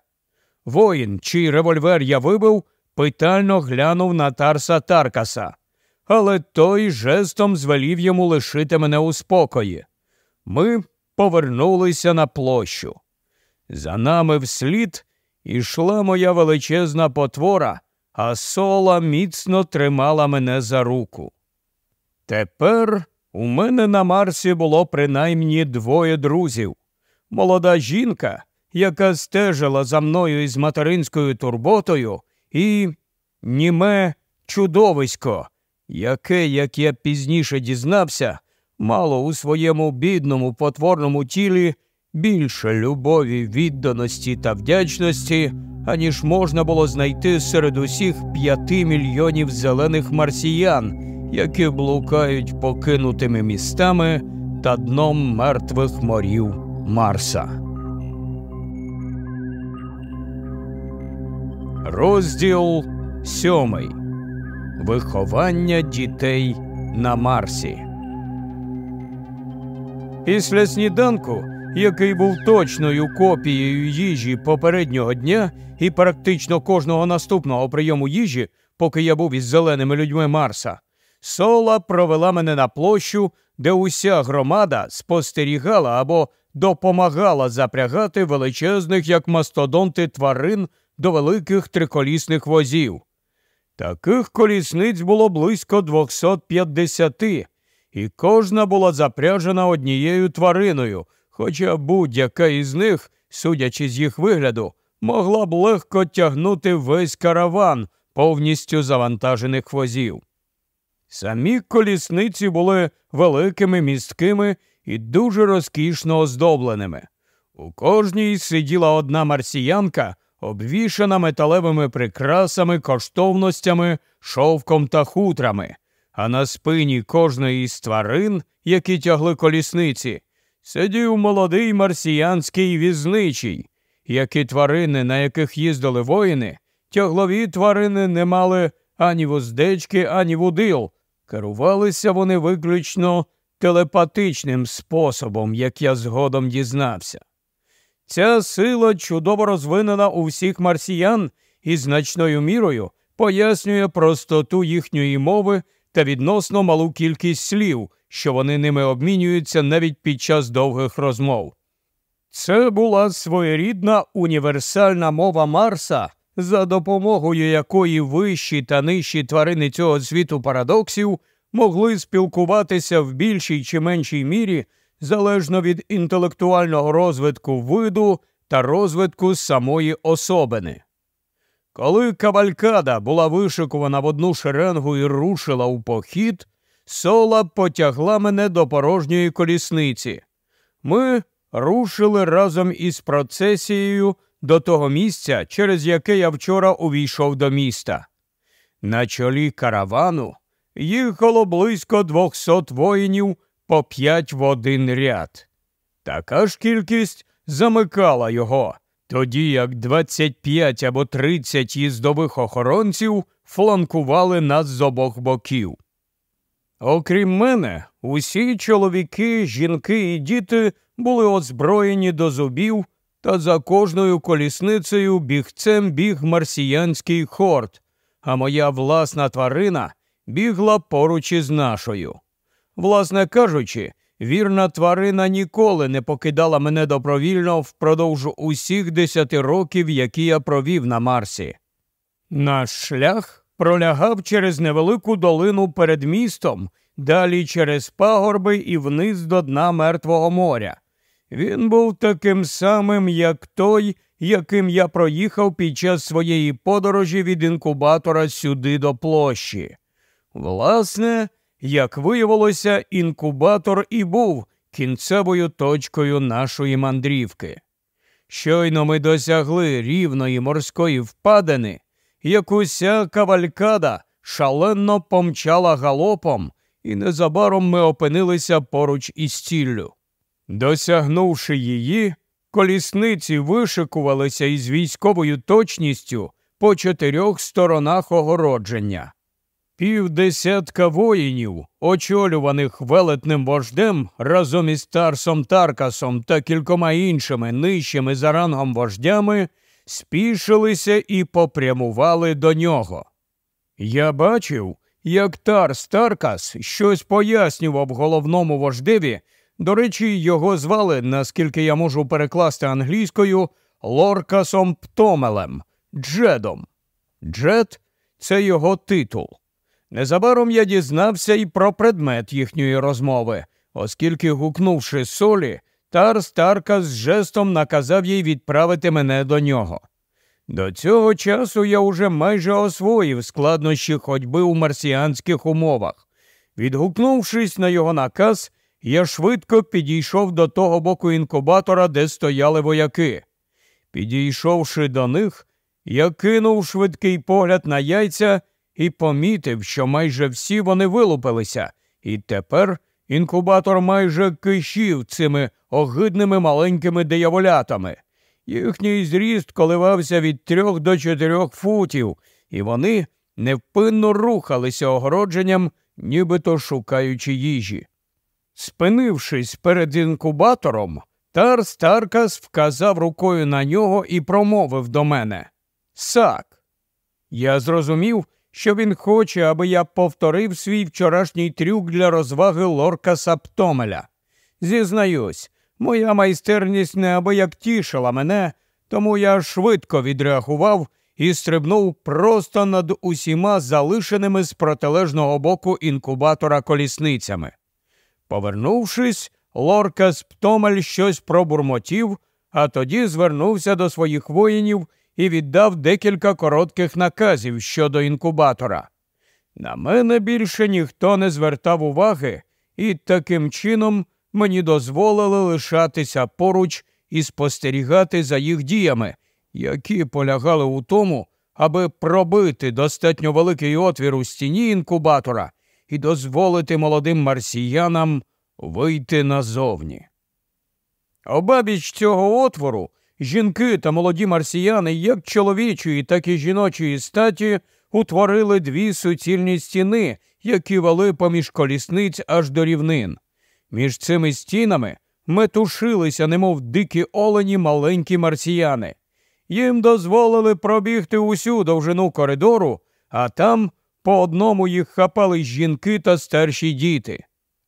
Воїн, чий револьвер я вибив, питально глянув на Тарса Таркаса, але той жестом звелів йому лишити мене у спокої. Ми повернулися на площу. За нами вслід ішла моя величезна потвора, а сола міцно тримала мене за руку. Тепер у мене на Марсі було принаймні двоє друзів. Молода жінка, яка стежила за мною із материнською турботою, і німе чудовисько, яке, як я пізніше дізнався, мало у своєму бідному потворному тілі більше любові, відданості та вдячності, аніж можна було знайти серед усіх п'яти мільйонів зелених марсіян, які блукають покинутими містами та дном мертвих морів Марса. Розділ сьомий Виховання дітей на Марсі. Після сніданку, який був точною копією їжі попереднього дня і практично кожного наступного прийому їжі, поки я був із зеленими людьми Марса, Сола провела мене на площу, де уся громада спостерігала або допомагала запрягати величезних як мастодонти тварин до великих триколісних возів. Таких колісниць було близько 250, і кожна була запряжена однією твариною, хоча будь-яка із них, судячи з їх вигляду, могла б легко тягнути весь караван повністю завантажених возів. Самі колісниці були великими місткими і дуже розкішно оздобленими. У кожній сиділа одна марсіянка, обвішана металевими прикрасами, коштовностями, шовком та хутрами, а на спині кожної із тварин, які тягли колісниці, сидів молодий марсіянський візничий, які тварини, на яких їздили воїни, тяглові тварини не мали ані вуздечки, ані вудил. Керувалися вони виключно телепатичним способом, як я згодом дізнався. Ця сила чудово розвинена у всіх марсіян і значною мірою пояснює простоту їхньої мови та відносно малу кількість слів, що вони ними обмінюються навіть під час довгих розмов. Це була своєрідна універсальна мова Марса, за допомогою якої вищі та нижчі тварини цього світу парадоксів могли спілкуватися в більшій чи меншій мірі залежно від інтелектуального розвитку виду та розвитку самої особини. Коли кавалькада була вишикувана в одну шеренгу і рушила у похід, сола потягла мене до порожньої колісниці. Ми рушили разом із процесією до того місця, через яке я вчора увійшов до міста. На чолі каравану їхало близько двохсот воїнів по п'ять в один ряд. Така ж кількість замикала його, тоді як 25 або 30 їздових охоронців фланкували нас з обох боків. Окрім мене, усі чоловіки, жінки і діти були озброєні до зубів, та за кожною колісницею бігцем біг марсіянський хорт, а моя власна тварина бігла поруч із нашою. Власне кажучи, вірна тварина ніколи не покидала мене добровільно впродовж усіх десяти років, які я провів на Марсі. Наш шлях пролягав через невелику долину перед містом, далі через пагорби і вниз до дна Мертвого моря. Він був таким самим, як той, яким я проїхав під час своєї подорожі від інкубатора сюди до площі. Власне, як виявилося, інкубатор і був кінцевою точкою нашої мандрівки. Щойно ми досягли рівної морської впадини, як уся кавалькада шалено помчала галопом, і незабаром ми опинилися поруч із ціллю. Досягнувши її, колісниці вишикувалися із військовою точністю по чотирьох сторонах огородження. Півдесятка воїнів, очолюваних велетним вождем разом із Тарсом Таркасом та кількома іншими нижчими за рангом вождями, спішилися і попрямували до нього. Я бачив, як Тарс Таркас щось пояснював головному вождеві. До речі, його звали, наскільки я можу перекласти англійською, Лоркасом Птомелем, Джедом. Джед це його титул. Незабаром я дізнався і про предмет їхньої розмови, оскільки, гукнувши солі, Тарс Таркас з жестом наказав їй відправити мене до нього. До цього часу я уже майже освоїв складнощі ходьби у марсіанських умовах. Відгукнувшись на його наказ, я швидко підійшов до того боку інкубатора, де стояли вояки. Підійшовши до них, я кинув швидкий погляд на яйця і помітив, що майже всі вони вилупилися, і тепер інкубатор майже кишів цими огидними маленькими дияволятами. Їхній зріст коливався від трьох до чотирьох футів, і вони невпинно рухалися огородженням, нібито шукаючи їжі. Спинившись перед інкубатором, Тарс Таркас вказав рукою на нього і промовив до мене Сак. Я зрозумів, що він хоче, аби я повторив свій вчорашній трюк для розваги Лоркаса Птомеля. Зізнаюсь, моя майстерність неабияк тішила мене, тому я швидко відреагував і стрибнув просто над усіма залишеними з протилежного боку інкубатора колісницями. Повернувшись, Лоркас Птомель щось пробурмотів, а тоді звернувся до своїх воїнів і віддав декілька коротких наказів щодо інкубатора. На мене більше ніхто не звертав уваги, і таким чином мені дозволили лишатися поруч і спостерігати за їх діями, які полягали у тому, аби пробити достатньо великий отвір у стіні інкубатора і дозволити молодим марсіянам вийти назовні. Обабіч цього отвору жінки та молоді марсіяни, як чоловічої, так і жіночої статі, утворили дві суцільні стіни, які вели поміж колісниць аж до рівнин. Між цими стінами метушилися, немов дикі олені маленькі марсіяни. Їм дозволили пробігти усю довжину коридору, а там по одному їх хапали жінки та старші діти.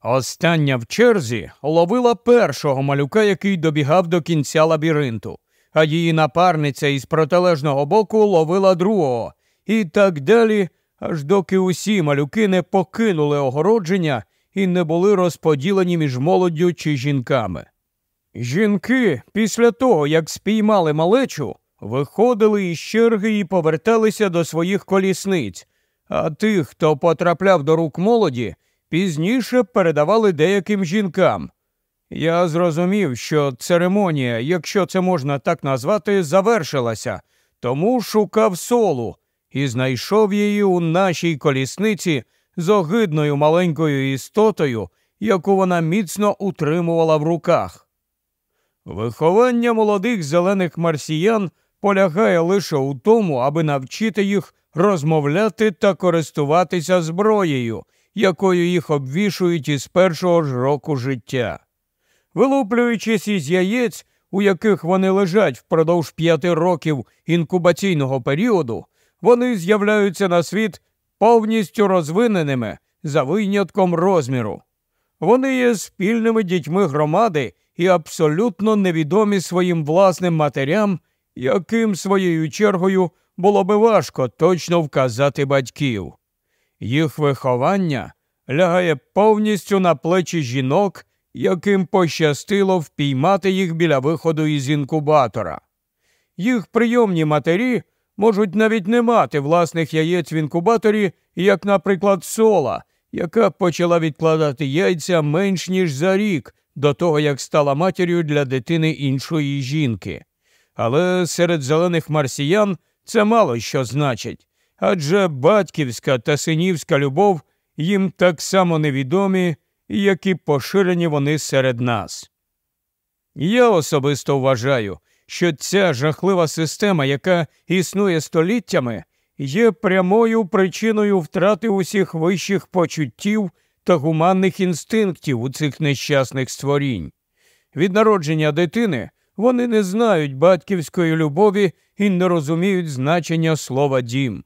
Остання в черзі ловила першого малюка, який добігав до кінця лабіринту, а її напарниця із протилежного боку ловила другого, і так далі, аж доки усі малюки не покинули огородження і не були розподілені між молоддю чи жінками. Жінки, після того, як спіймали малечу, виходили із черги і поверталися до своїх колісниць, а тих, хто потрапляв до рук молоді, пізніше передавали деяким жінкам. Я зрозумів, що церемонія, якщо це можна так назвати, завершилася, тому шукав солу і знайшов її у нашій колісниці з огидною маленькою істотою, яку вона міцно утримувала в руках. Виховання молодих зелених марсіян полягає лише у тому, аби навчити їх розмовляти та користуватися зброєю, якою їх обвішують із першого ж року життя. Вилуплюючись із яєць, у яких вони лежать впродовж п'яти років інкубаційного періоду, вони з'являються на світ повністю розвиненими за винятком розміру. Вони є спільними дітьми громади і абсолютно невідомі своїм власним матерям, яким своєю чергою було би важко точно вказати батьків. Їх виховання лягає повністю на плечі жінок, яким пощастило впіймати їх біля виходу із інкубатора. Їх прийомні матері можуть навіть не мати власних яєць в інкубаторі, як, наприклад, сола, яка почала відкладати яйця менш ніж за рік до того, як стала матір'ю для дитини іншої жінки. Але серед зелених марсіян це мало що значить, адже батьківська та синівська любов їм так само невідомі, як і поширені вони серед нас. Я особисто вважаю, що ця жахлива система, яка існує століттями, є прямою причиною втрати усіх вищих почуттів та гуманних інстинктів у цих нещасних створінь. Від народження дитини вони не знають батьківської любові і не розуміють значення слова дім.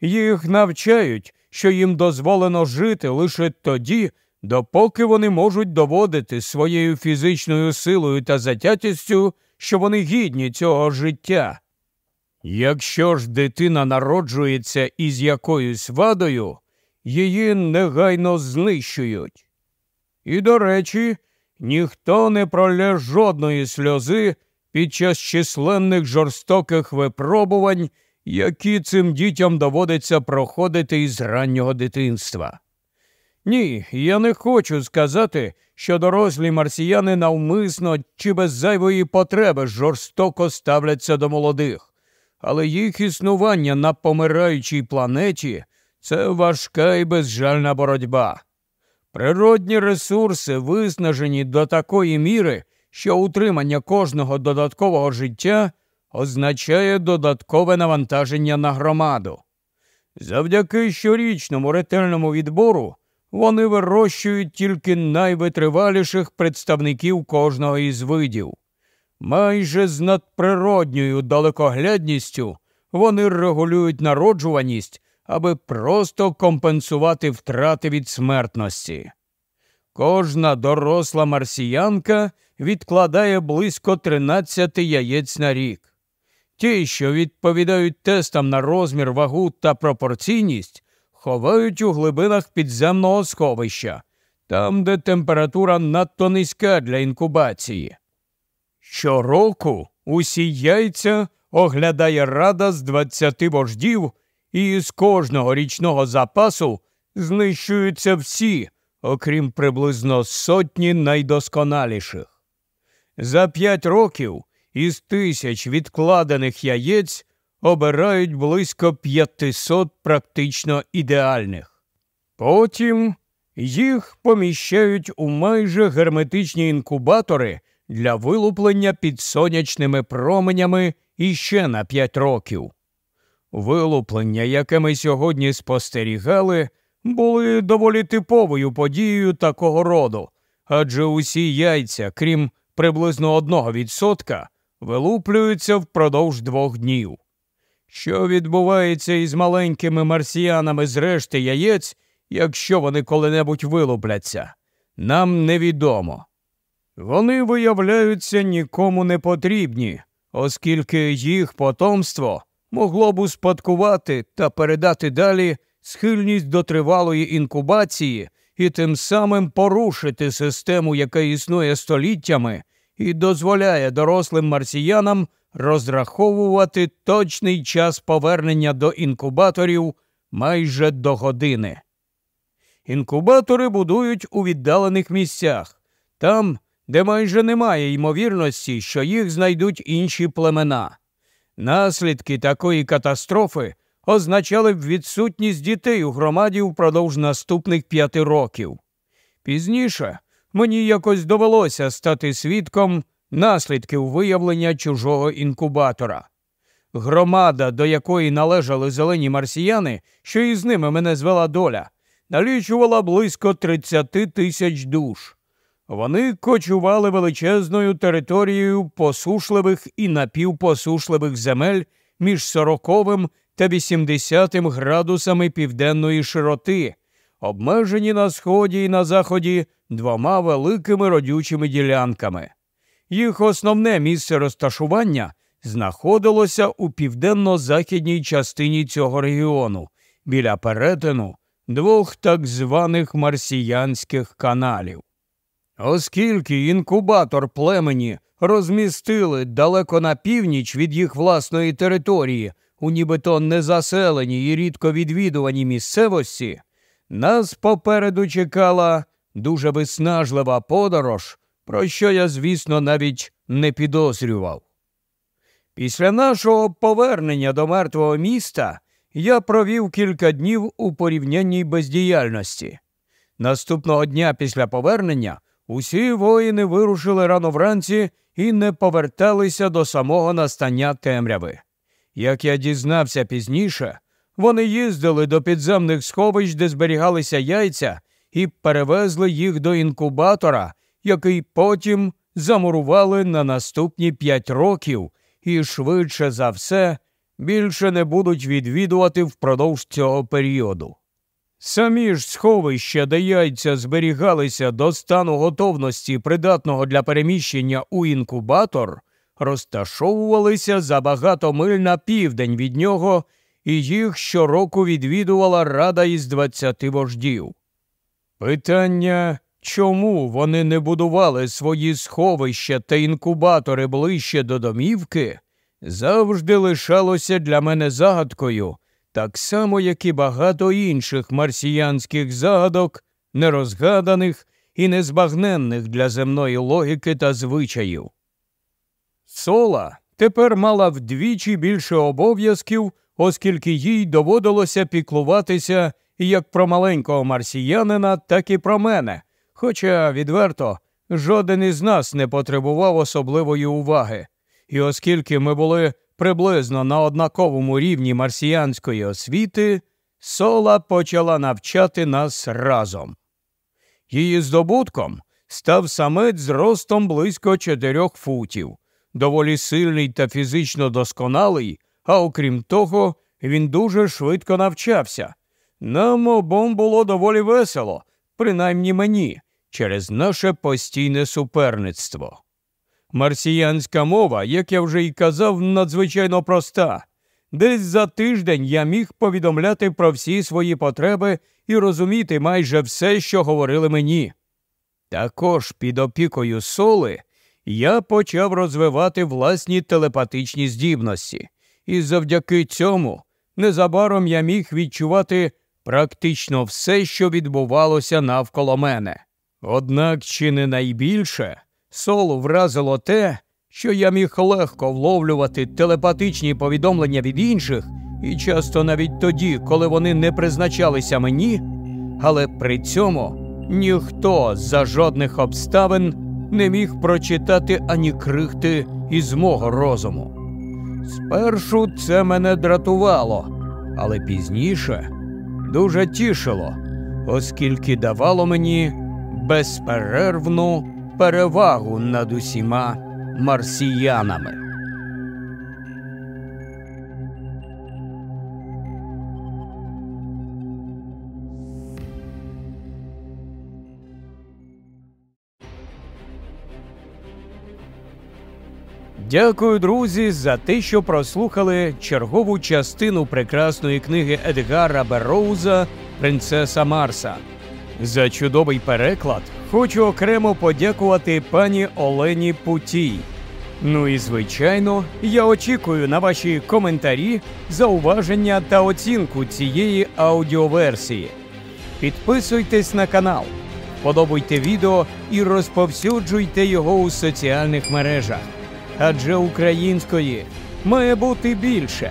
Їх навчають, що їм дозволено жити лише тоді, допоки вони можуть доводити своєю фізичною силою та затятістю, що вони гідні цього життя. Якщо ж дитина народжується із якоюсь вадою, її негайно знищують. І, до речі, ніхто не пролє жодної сльози під час численних жорстоких випробувань, які цим дітям доводиться проходити із раннього дитинства. Ні, я не хочу сказати, що дорослі марсіяни навмисно чи без зайвої потреби жорстоко ставляться до молодих, але їх існування на помираючій планеті це важка і безжальна боротьба. Природні ресурси виснажені до такої міри, що утримання кожного додаткового життя означає додаткове навантаження на громаду. Завдяки щорічному ретельному відбору вони вирощують тільки найвитриваліших представників кожного із видів. Майже з надприродньою далекоглядністю вони регулюють народжуваність, аби просто компенсувати втрати від смертності. Кожна доросла марсіянка відкладає близько 13 яєць на рік. Ті, що відповідають тестам на розмір, вагу та пропорційність, ховають у глибинах підземного сховища, там, де температура надто низька для інкубації. Щороку усі яйця оглядає рада з 20 вождів, і з кожного річного запасу знищуються всі, окрім приблизно сотні найдосконаліших. За п'ять років із тисяч відкладених яєць обирають близько 500 практично ідеальних. Потім їх поміщають у майже герметичні інкубатори для вилуплення під сонячними променями іще на 5 років. Вилуплення, яке ми сьогодні спостерігали, були доволі типовою подією такого роду, адже усі яйця, крім приблизно одного відсотка, вилуплюються впродовж двох днів. Що відбувається із маленькими марсіянами з решти яєць, якщо вони коли-небудь вилупляться, нам невідомо. Вони виявляються нікому не потрібні, оскільки їх потомство могло б успадкувати та передати далі схильність до тривалої інкубації і тим самим порушити систему, яка існує століттями, і дозволяє дорослим марсіянам розраховувати точний час повернення до інкубаторів майже до години. Інкубатори будують у віддалених місцях, там, де майже немає ймовірності, що їх знайдуть інші племена. Наслідки такої катастрофи означали б відсутність дітей у громаді впродовж наступних п'яти років. Пізніше мені якось довелося стати свідком наслідків виявлення чужого інкубатора. Громада, до якої належали зелені марсіяни, що із ними мене звела доля, налічувала близько 30 тисяч душ. Вони кочували величезною територією посушливих і напівпосушливих земель між 40 та 80 градусами південної широти, обмежені на сході і на заході двома великими родючими ділянками. Їх основне місце розташування знаходилося у південно-західній частині цього регіону, біля перетину двох так званих марсіянських каналів. Оскільки інкубатор племені розмістили далеко на північ від їх власної території, у нібито незаселеній і рідко відвідуваній місцевості, нас попереду чекала дуже виснажлива подорож, про що я, звісно, навіть не підозрював. Після нашого повернення до мертвого міста я провів кілька днів у порівнянній бездіяльності. Наступного дня після повернення усі воїни вирушили рано вранці і не поверталися до самого настання темряви. Як я дізнався пізніше, вони їздили до підземних сховищ, де зберігалися яйця, і перевезли їх до інкубатора, який потім замурували на наступні п'ять років і швидше за все більше не будуть відвідувати впродовж цього періоду. Самі ж сховища, де яйця зберігалися до стану готовності, придатного для переміщення у інкубатор, розташовувалися за багато миль на південь від нього, і їх щороку відвідувала рада із двадцяти вождів. Питання, чому вони не будували свої сховища та інкубатори ближче до домівки, завжди лишалося для мене загадкою, так само, як і багато інших марсіянських загадок, нерозгаданих і незбагненних для земної логіки та звичаїв. Сола тепер мала вдвічі більше обов'язків, оскільки їй доводилося піклуватися як про маленького марсіянина, так і про мене. Хоча, відверто, жоден із нас не потребував особливої уваги. І оскільки ми були приблизно на однаковому рівні марсіянської освіти, Сола почала навчати нас разом. Її здобутком став самець з ростом близько чотирьох футів доволі сильний та фізично досконалий, а окрім того, він дуже швидко навчався. Нам обом було доволі весело, принаймні мені, через наше постійне суперництво. Марсіянська мова, як я вже й казав, надзвичайно проста. Десь за тиждень я міг повідомляти про всі свої потреби і розуміти майже все, що говорили мені. Також під опікою соли я почав розвивати власні телепатичні здібності, і завдяки цьому незабаром я міг відчувати практично все, що відбувалося навколо мене. Однак чи не найбільше солу вразило те, що я міг легко вловлювати телепатичні повідомлення від інших, і часто навіть тоді, коли вони не призначалися мені, але при цьому ніхто за жодних обставин не міг прочитати ані крихти із мого розуму. Спершу це мене дратувало, але пізніше дуже тішило, оскільки давало мені безперервну перевагу над усіма марсіянами. Дякую, друзі, за те, що прослухали чергову частину прекрасної книги Едгара Бероуза Принцеса Марса. За чудовий переклад хочу окремо подякувати пані Олені Путій. Ну і звичайно, я очікую на ваші коментарі, зауваження та оцінку цієї аудіоверсії. Підписуйтесь на канал, подобайте відео і розповсюджуйте його у соціальних мережах адже української має бути більше.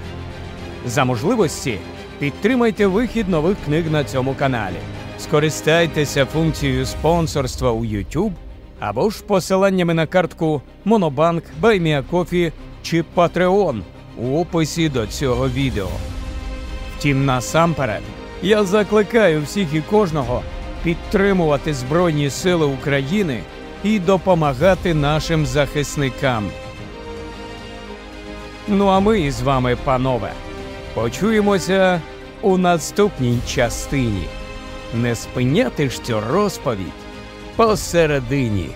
За можливості підтримайте вихід нових книг на цьому каналі. Скористайтеся функцією спонсорства у YouTube або ж посиланнями на картку Монобанк, Buy Me a Coffee чи Patreon у описі до цього відео. Втім, насамперед, я закликаю всіх і кожного підтримувати Збройні Сили України і допомагати нашим захисникам. Ну а ми з вами, панове, почуємося у наступній частині. Не спиняти ж цю розповідь посередині.